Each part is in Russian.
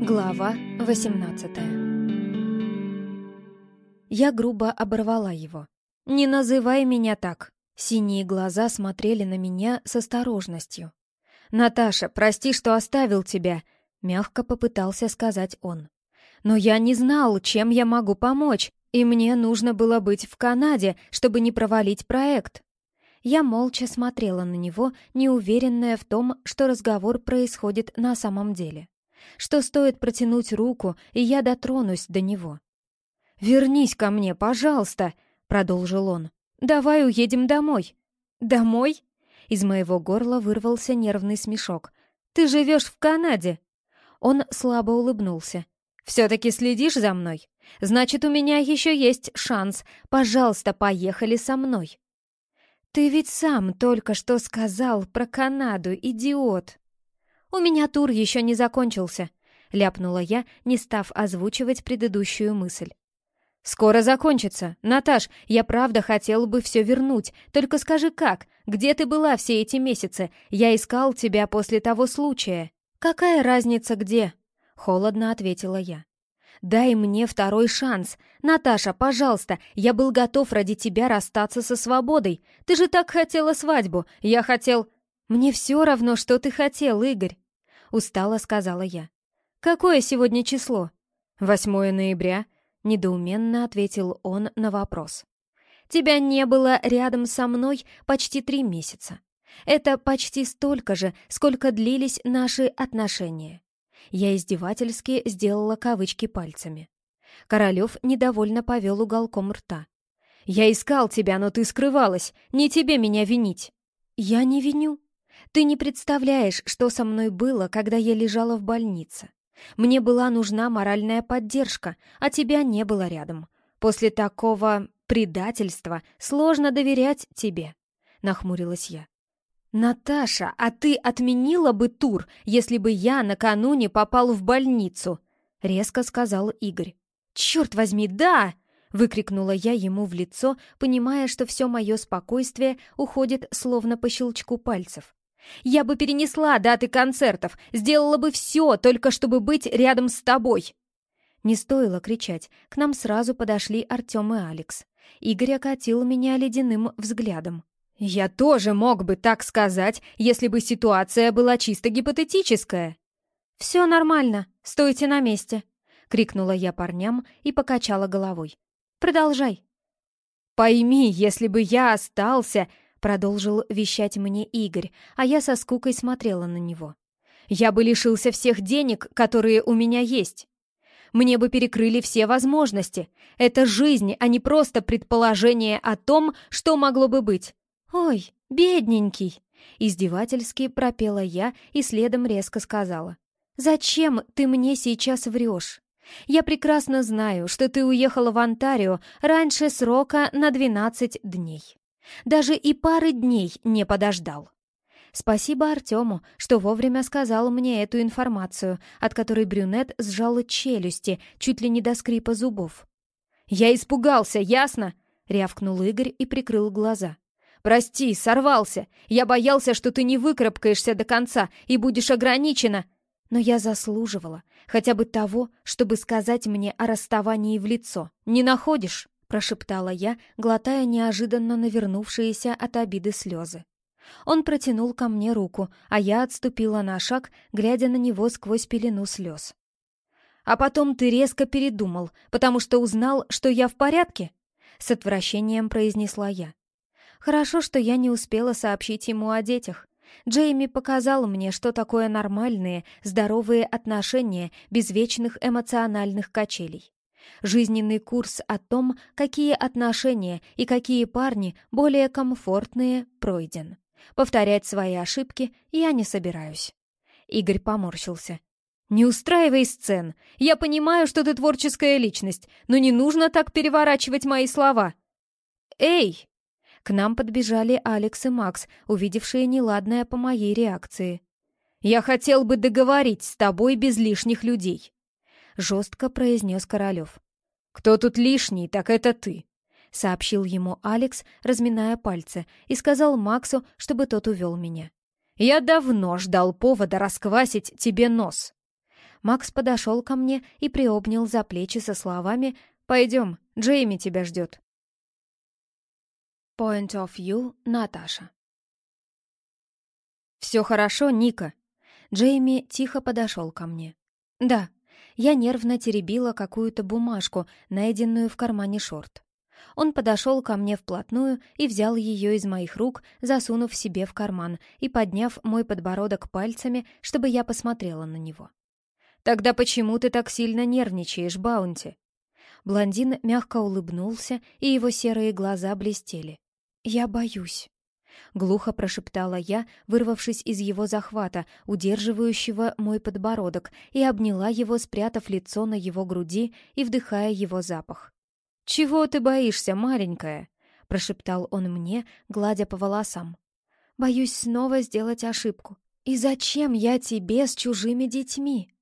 Глава 18 Я грубо оборвала его. «Не называй меня так!» Синие глаза смотрели на меня с осторожностью. «Наташа, прости, что оставил тебя!» — мягко попытался сказать он. «Но я не знал, чем я могу помочь, и мне нужно было быть в Канаде, чтобы не провалить проект». Я молча смотрела на него, неуверенная в том, что разговор происходит на самом деле. Что стоит протянуть руку, и я дотронусь до него. «Вернись ко мне, пожалуйста!» — продолжил он. «Давай уедем домой». «Домой?» Из моего горла вырвался нервный смешок. «Ты живешь в Канаде?» Он слабо улыбнулся. «Все-таки следишь за мной? Значит, у меня еще есть шанс. Пожалуйста, поехали со мной». «Ты ведь сам только что сказал про Канаду, идиот!» «У меня тур еще не закончился», — ляпнула я, не став озвучивать предыдущую мысль. «Скоро закончится. Наташ, я правда хотел бы все вернуть. Только скажи как? Где ты была все эти месяцы? Я искал тебя после того случая». «Какая разница где?» — холодно ответила я. «Дай мне второй шанс. Наташа, пожалуйста, я был готов ради тебя расстаться со свободой. Ты же так хотела свадьбу. Я хотел...» «Мне все равно, что ты хотел, Игорь», — устало сказала я. «Какое сегодня число?» «Восьмое ноября», — недоуменно ответил он на вопрос. «Тебя не было рядом со мной почти три месяца. Это почти столько же, сколько длились наши отношения. Я издевательски сделала кавычки пальцами. Королев недовольно повел уголком рта. «Я искал тебя, но ты скрывалась. Не тебе меня винить». «Я не виню. Ты не представляешь, что со мной было, когда я лежала в больнице. Мне была нужна моральная поддержка, а тебя не было рядом. После такого предательства сложно доверять тебе», — нахмурилась я. «Наташа, а ты отменила бы тур, если бы я накануне попал в больницу?» — резко сказал Игорь. «Черт возьми, да!» — выкрикнула я ему в лицо, понимая, что все мое спокойствие уходит словно по щелчку пальцев. «Я бы перенесла даты концертов, сделала бы все, только чтобы быть рядом с тобой!» Не стоило кричать, к нам сразу подошли Артем и Алекс. Игорь окатил меня ледяным взглядом. «Я тоже мог бы так сказать, если бы ситуация была чисто гипотетическая». «Все нормально, стойте на месте», — крикнула я парням и покачала головой. «Продолжай». «Пойми, если бы я остался», — продолжил вещать мне Игорь, а я со скукой смотрела на него. «Я бы лишился всех денег, которые у меня есть. Мне бы перекрыли все возможности. Это жизнь, а не просто предположение о том, что могло бы быть. «Ой, бедненький!» Издевательски пропела я и следом резко сказала. «Зачем ты мне сейчас врешь? Я прекрасно знаю, что ты уехала в Онтарио раньше срока на 12 дней. Даже и пары дней не подождал». Спасибо Артему, что вовремя сказал мне эту информацию, от которой брюнет сжал челюсти, чуть ли не до скрипа зубов. «Я испугался, ясно?» — рявкнул Игорь и прикрыл глаза. Прости, сорвался. Я боялся, что ты не выкарабкаешься до конца и будешь ограничена. Но я заслуживала хотя бы того, чтобы сказать мне о расставании в лицо. Не находишь?» — прошептала я, глотая неожиданно навернувшиеся от обиды слезы. Он протянул ко мне руку, а я отступила на шаг, глядя на него сквозь пелену слез. «А потом ты резко передумал, потому что узнал, что я в порядке?» — с отвращением произнесла я. Хорошо, что я не успела сообщить ему о детях. Джейми показал мне, что такое нормальные, здоровые отношения без вечных эмоциональных качелей. Жизненный курс о том, какие отношения и какие парни более комфортные, пройден. Повторять свои ошибки я не собираюсь. Игорь поморщился. «Не устраивай сцен. Я понимаю, что ты творческая личность, но не нужно так переворачивать мои слова». «Эй!» К нам подбежали Алекс и Макс, увидевшие неладное по моей реакции. «Я хотел бы договорить с тобой без лишних людей», — жестко произнес Королев. «Кто тут лишний, так это ты», — сообщил ему Алекс, разминая пальцы, и сказал Максу, чтобы тот увел меня. «Я давно ждал повода расквасить тебе нос». Макс подошел ко мне и приобнял за плечи со словами «Пойдем, Джейми тебя ждет». Point of view, Наташа. «Все хорошо, Ника?» Джейми тихо подошел ко мне. «Да». Я нервно теребила какую-то бумажку, найденную в кармане шорт. Он подошел ко мне вплотную и взял ее из моих рук, засунув себе в карман и подняв мой подбородок пальцами, чтобы я посмотрела на него. «Тогда почему ты так сильно нервничаешь, Баунти?» Блондин мягко улыбнулся, и его серые глаза блестели. «Я боюсь». Глухо прошептала я, вырвавшись из его захвата, удерживающего мой подбородок, и обняла его, спрятав лицо на его груди и вдыхая его запах. «Чего ты боишься, маленькая?» — прошептал он мне, гладя по волосам. «Боюсь снова сделать ошибку. И зачем я тебе с чужими детьми?»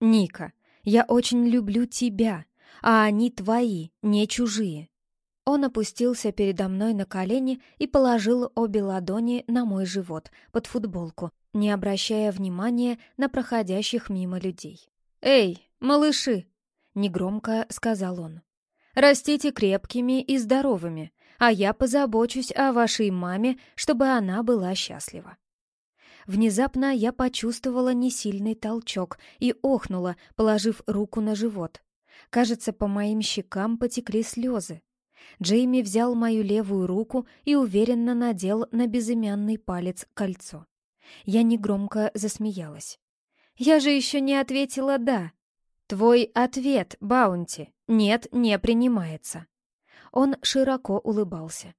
«Ника, я очень люблю тебя, а они твои, не чужие. Он опустился передо мной на колени и положил обе ладони на мой живот, под футболку, не обращая внимания на проходящих мимо людей. «Эй, малыши!» — негромко сказал он. «Растите крепкими и здоровыми, а я позабочусь о вашей маме, чтобы она была счастлива». Внезапно я почувствовала несильный толчок и охнула, положив руку на живот. Кажется, по моим щекам потекли слезы. Джейми взял мою левую руку и уверенно надел на безымянный палец кольцо. Я негромко засмеялась. «Я же еще не ответила «да». Твой ответ, Баунти, нет, не принимается». Он широко улыбался.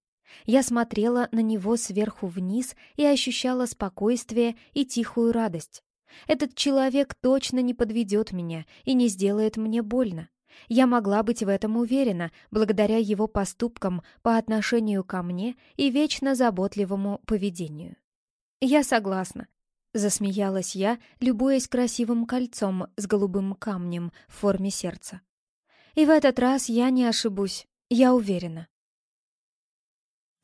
Я смотрела на него сверху вниз и ощущала спокойствие и тихую радость. Этот человек точно не подведет меня и не сделает мне больно. Я могла быть в этом уверена, благодаря его поступкам по отношению ко мне и вечно заботливому поведению. «Я согласна», — засмеялась я, любуясь красивым кольцом с голубым камнем в форме сердца. «И в этот раз я не ошибусь, я уверена».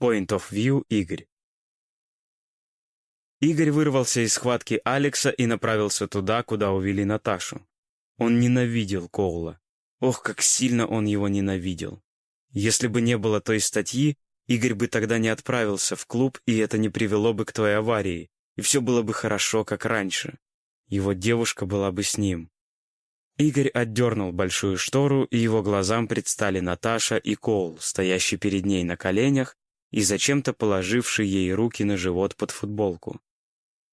Point of View Игорь Игорь вырвался из схватки Алекса и направился туда, куда увели Наташу. Он ненавидел Коула. Ох, как сильно он его ненавидел. Если бы не было той статьи, Игорь бы тогда не отправился в клуб, и это не привело бы к твоей аварии, и все было бы хорошо, как раньше. Его девушка была бы с ним. Игорь отдернул большую штору, и его глазам предстали Наташа и Коул, стоящий перед ней на коленях и зачем-то положивший ей руки на живот под футболку.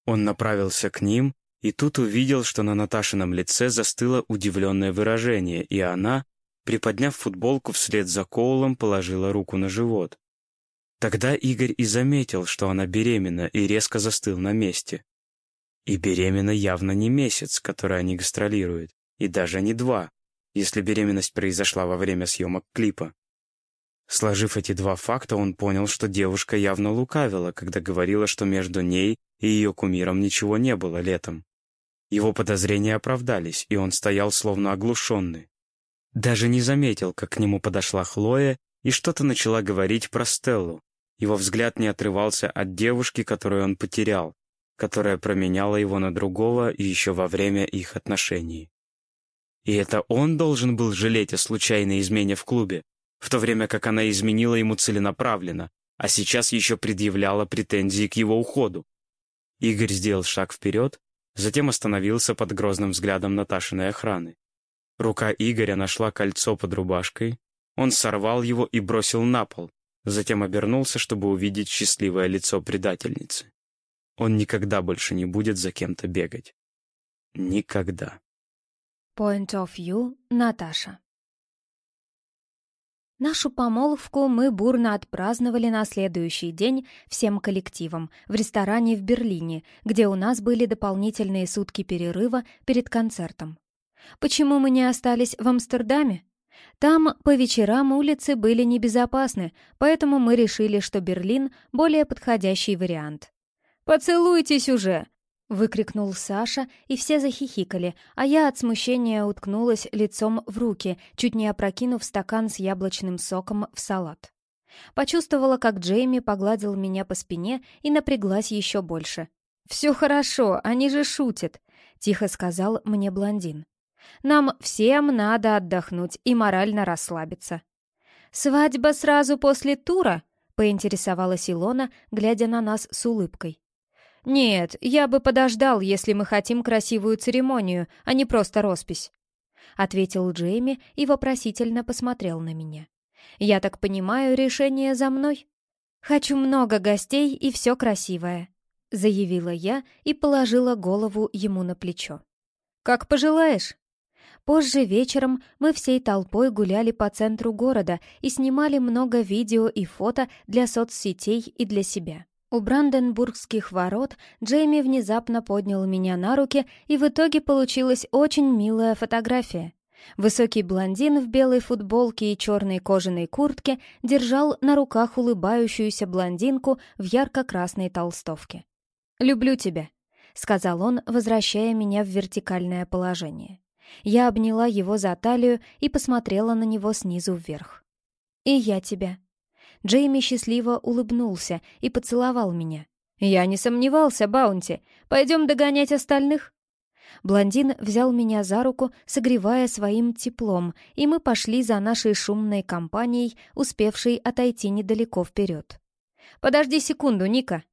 Он направился к ним, и тут увидел, что на Наташином лице застыло удивленное выражение, и она, приподняв футболку вслед за Коулом, положила руку на живот. Тогда Игорь и заметил, что она беременна, и резко застыл на месте. И беременна явно не месяц, который они гастролируют, и даже не два, если беременность произошла во время съемок клипа. Сложив эти два факта, он понял, что девушка явно лукавила, когда говорила, что между ней и ее кумиром ничего не было летом. Его подозрения оправдались, и он стоял словно оглушенный. Даже не заметил, как к нему подошла Хлоя и что-то начала говорить про Стеллу. Его взгляд не отрывался от девушки, которую он потерял, которая променяла его на другого еще во время их отношений. И это он должен был жалеть о случайной измене в клубе, в то время как она изменила ему целенаправленно, а сейчас еще предъявляла претензии к его уходу. Игорь сделал шаг вперед, Затем остановился под грозным взглядом Наташиной охраны. Рука Игоря нашла кольцо под рубашкой. Он сорвал его и бросил на пол, затем обернулся, чтобы увидеть счастливое лицо предательницы. Он никогда больше не будет за кем-то бегать. Никогда. Point of view, Наташа. Нашу помолвку мы бурно отпраздновали на следующий день всем коллективом в ресторане в Берлине, где у нас были дополнительные сутки перерыва перед концертом. Почему мы не остались в Амстердаме? Там по вечерам улицы были небезопасны, поэтому мы решили, что Берлин — более подходящий вариант. «Поцелуйтесь уже!» Выкрикнул Саша, и все захихикали, а я от смущения уткнулась лицом в руки, чуть не опрокинув стакан с яблочным соком в салат. Почувствовала, как Джейми погладил меня по спине и напряглась еще больше. «Все хорошо, они же шутят», — тихо сказал мне блондин. «Нам всем надо отдохнуть и морально расслабиться». «Свадьба сразу после тура?» — поинтересовалась Илона, глядя на нас с улыбкой. «Нет, я бы подождал, если мы хотим красивую церемонию, а не просто роспись», — ответил Джейми и вопросительно посмотрел на меня. «Я так понимаю, решение за мной?» «Хочу много гостей и все красивое», — заявила я и положила голову ему на плечо. «Как пожелаешь». Позже вечером мы всей толпой гуляли по центру города и снимали много видео и фото для соцсетей и для себя. У Бранденбургских ворот Джейми внезапно поднял меня на руки, и в итоге получилась очень милая фотография. Высокий блондин в белой футболке и черной кожаной куртке держал на руках улыбающуюся блондинку в ярко-красной толстовке. «Люблю тебя», — сказал он, возвращая меня в вертикальное положение. Я обняла его за талию и посмотрела на него снизу вверх. «И я тебя», Джейми счастливо улыбнулся и поцеловал меня. «Я не сомневался, Баунти. Пойдем догонять остальных?» Блондин взял меня за руку, согревая своим теплом, и мы пошли за нашей шумной компанией, успевшей отойти недалеко вперед. «Подожди секунду, Ника!»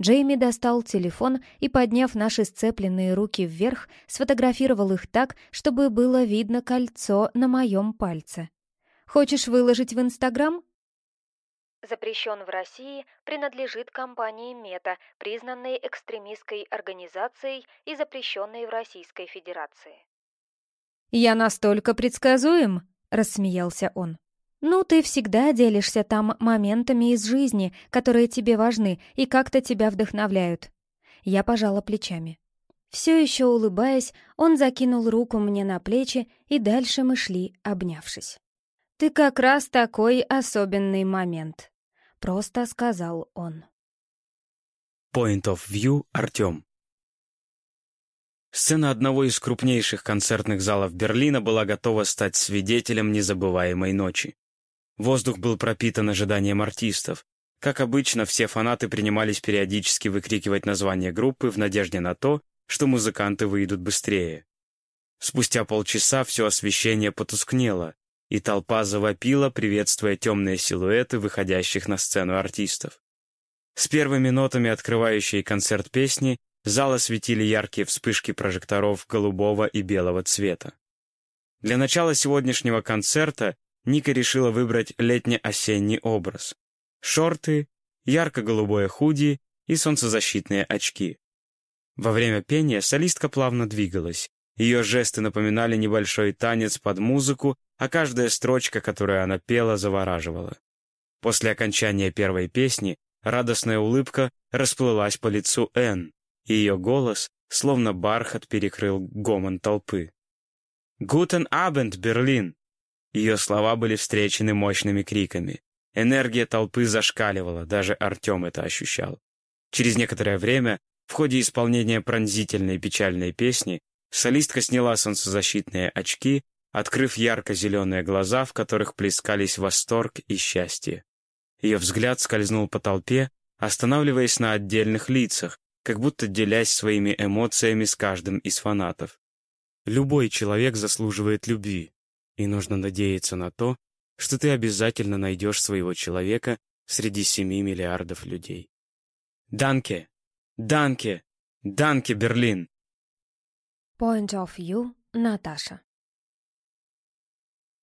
Джейми достал телефон и, подняв наши сцепленные руки вверх, сфотографировал их так, чтобы было видно кольцо на моем пальце. «Хочешь выложить в Инстаграм?» Запрещен в России, принадлежит компании Мета, признанной экстремистской организацией и запрещенной в Российской Федерации. «Я настолько предсказуем?» — рассмеялся он. «Ну, ты всегда делишься там моментами из жизни, которые тебе важны и как-то тебя вдохновляют». Я пожала плечами. Все еще улыбаясь, он закинул руку мне на плечи, и дальше мы шли, обнявшись. «Ты как раз такой особенный момент», — просто сказал он. Point of View Артем Сцена одного из крупнейших концертных залов Берлина была готова стать свидетелем незабываемой ночи. Воздух был пропитан ожиданием артистов. Как обычно, все фанаты принимались периодически выкрикивать название группы в надежде на то, что музыканты выйдут быстрее. Спустя полчаса все освещение потускнело, и толпа завопила, приветствуя темные силуэты выходящих на сцену артистов. С первыми нотами открывающей концерт песни зал осветили яркие вспышки прожекторов голубого и белого цвета. Для начала сегодняшнего концерта Ника решила выбрать летне-осенний образ. Шорты, ярко-голубое худи и солнцезащитные очки. Во время пения солистка плавно двигалась, ее жесты напоминали небольшой танец под музыку, а каждая строчка, которую она пела, завораживала. После окончания первой песни радостная улыбка расплылась по лицу Энн, и ее голос, словно бархат, перекрыл гомон толпы. «Гутен Абенд, Берлин!» Ее слова были встречены мощными криками. Энергия толпы зашкаливала, даже Артем это ощущал. Через некоторое время, в ходе исполнения пронзительной печальной песни, Солистка сняла солнцезащитные очки, открыв ярко-зеленые глаза, в которых плескались восторг и счастье. Ее взгляд скользнул по толпе, останавливаясь на отдельных лицах, как будто делясь своими эмоциями с каждым из фанатов. Любой человек заслуживает любви, и нужно надеяться на то, что ты обязательно найдешь своего человека среди семи миллиардов людей. Данке! Данке! Данке, Берлин! Point of View Наташа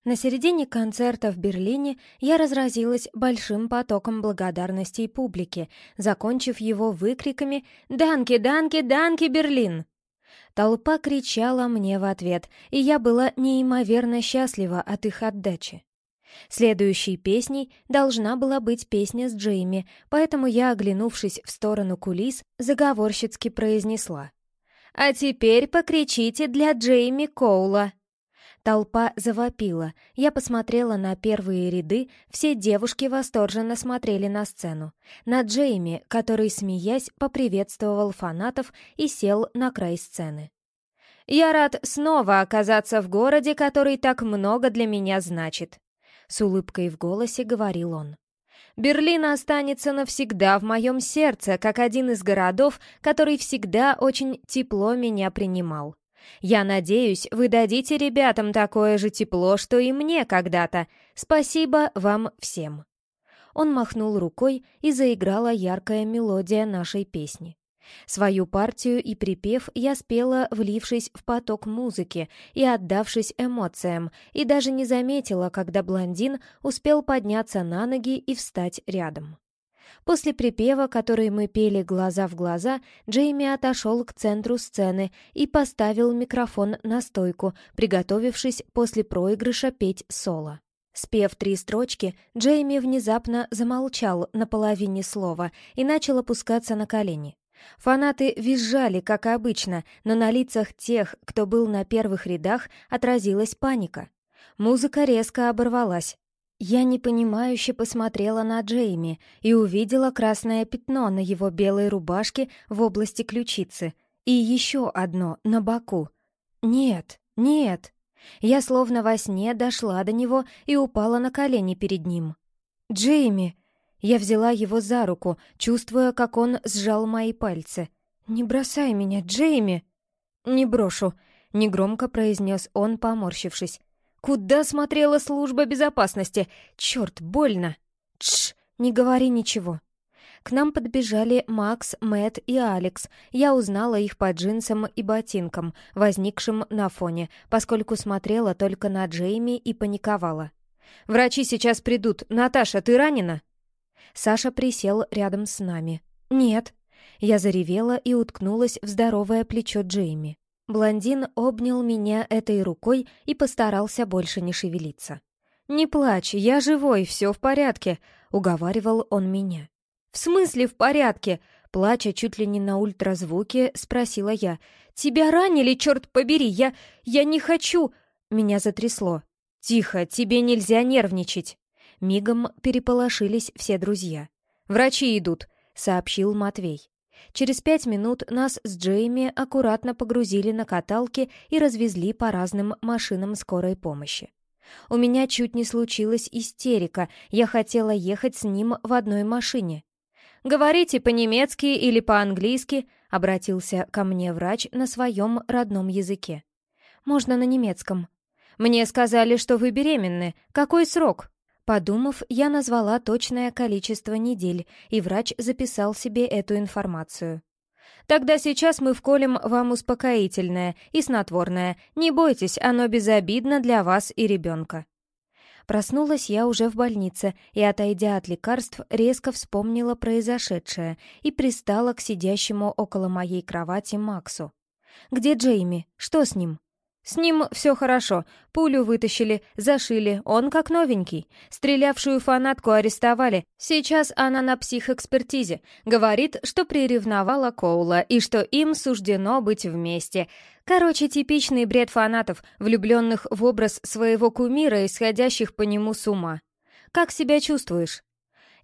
На середине концерта в Берлине я разразилась большим потоком благодарностей публики, закончив его выкриками «Данки, данки, данки, Берлин!». Толпа кричала мне в ответ, и я была неимоверно счастлива от их отдачи. Следующей песней должна была быть песня с Джейми, поэтому я, оглянувшись в сторону кулис, заговорщицки произнесла — а теперь покричите для Джейми Коула!» Толпа завопила. Я посмотрела на первые ряды, все девушки восторженно смотрели на сцену. На Джейми, который, смеясь, поприветствовал фанатов и сел на край сцены. «Я рад снова оказаться в городе, который так много для меня значит», — с улыбкой в голосе говорил он. Берлин останется навсегда в моем сердце, как один из городов, который всегда очень тепло меня принимал. Я надеюсь, вы дадите ребятам такое же тепло, что и мне когда-то. Спасибо вам всем». Он махнул рукой, и заиграла яркая мелодия нашей песни. Свою партию и припев я спела, влившись в поток музыки и отдавшись эмоциям, и даже не заметила, когда блондин успел подняться на ноги и встать рядом. После припева, который мы пели глаза в глаза, Джейми отошел к центру сцены и поставил микрофон на стойку, приготовившись после проигрыша петь соло. Спев три строчки, Джейми внезапно замолчал на половине слова и начал опускаться на колени. Фанаты визжали, как обычно, но на лицах тех, кто был на первых рядах, отразилась паника. Музыка резко оборвалась. Я непонимающе посмотрела на Джейми и увидела красное пятно на его белой рубашке в области ключицы и еще одно на боку. Нет, нет. Я словно во сне дошла до него и упала на колени перед ним. «Джейми!» Я взяла его за руку, чувствуя, как он сжал мои пальцы. «Не бросай меня, Джейми!» «Не брошу», — негромко произнес он, поморщившись. «Куда смотрела служба безопасности? Черт, больно!» «Тш, не говори ничего!» К нам подбежали Макс, Мэт и Алекс. Я узнала их по джинсам и ботинкам, возникшим на фоне, поскольку смотрела только на Джейми и паниковала. «Врачи сейчас придут. Наташа, ты ранена?» Саша присел рядом с нами. «Нет». Я заревела и уткнулась в здоровое плечо Джейми. Блондин обнял меня этой рукой и постарался больше не шевелиться. «Не плачь, я живой, все в порядке», — уговаривал он меня. «В смысле в порядке?» Плача чуть ли не на ультразвуке, спросила я. «Тебя ранили, черт побери! Я... я не хочу...» Меня затрясло. «Тихо, тебе нельзя нервничать!» Мигом переполошились все друзья. «Врачи идут», — сообщил Матвей. Через пять минут нас с Джейми аккуратно погрузили на каталки и развезли по разным машинам скорой помощи. У меня чуть не случилась истерика, я хотела ехать с ним в одной машине. «Говорите по-немецки или по-английски», — обратился ко мне врач на своем родном языке. «Можно на немецком». «Мне сказали, что вы беременны. Какой срок?» Подумав, я назвала точное количество недель, и врач записал себе эту информацию. «Тогда сейчас мы вколем вам успокоительное и снотворное. Не бойтесь, оно безобидно для вас и ребенка». Проснулась я уже в больнице и, отойдя от лекарств, резко вспомнила произошедшее и пристала к сидящему около моей кровати Максу. «Где Джейми? Что с ним?» «С ним все хорошо. Пулю вытащили, зашили, он как новенький. Стрелявшую фанатку арестовали. Сейчас она на психэкспертизе. Говорит, что приревновала Коула и что им суждено быть вместе. Короче, типичный бред фанатов, влюбленных в образ своего кумира и сходящих по нему с ума. Как себя чувствуешь?»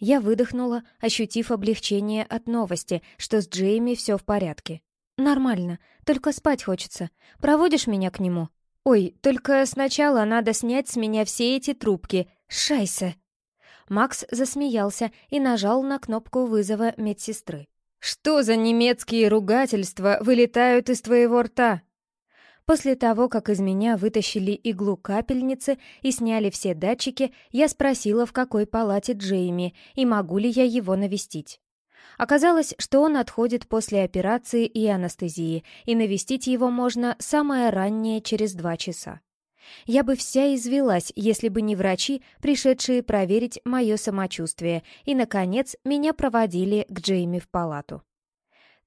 Я выдохнула, ощутив облегчение от новости, что с Джейми все в порядке. «Нормально, только спать хочется. Проводишь меня к нему?» «Ой, только сначала надо снять с меня все эти трубки. Шайсе!» Макс засмеялся и нажал на кнопку вызова медсестры. «Что за немецкие ругательства вылетают из твоего рта?» После того, как из меня вытащили иглу капельницы и сняли все датчики, я спросила, в какой палате Джейми и могу ли я его навестить. Оказалось, что он отходит после операции и анестезии, и навестить его можно самое раннее через два часа. Я бы вся извелась, если бы не врачи, пришедшие проверить мое самочувствие, и, наконец, меня проводили к Джейми в палату.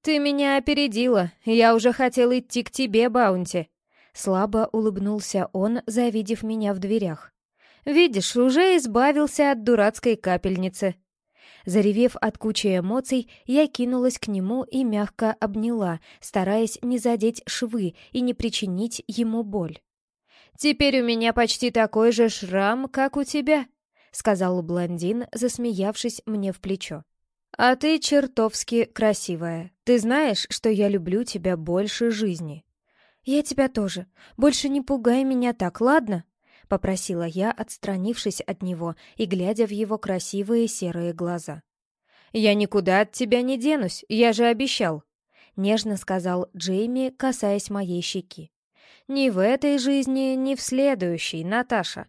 «Ты меня опередила, я уже хотел идти к тебе, Баунти», Слабо улыбнулся он, завидев меня в дверях. «Видишь, уже избавился от дурацкой капельницы». Заревев от кучи эмоций, я кинулась к нему и мягко обняла, стараясь не задеть швы и не причинить ему боль. «Теперь у меня почти такой же шрам, как у тебя», — сказал блондин, засмеявшись мне в плечо. «А ты чертовски красивая. Ты знаешь, что я люблю тебя больше жизни». «Я тебя тоже. Больше не пугай меня так, ладно?» — попросила я, отстранившись от него и глядя в его красивые серые глаза. «Я никуда от тебя не денусь, я же обещал», — нежно сказал Джейми, касаясь моей щеки. «Ни в этой жизни, ни в следующей, Наташа.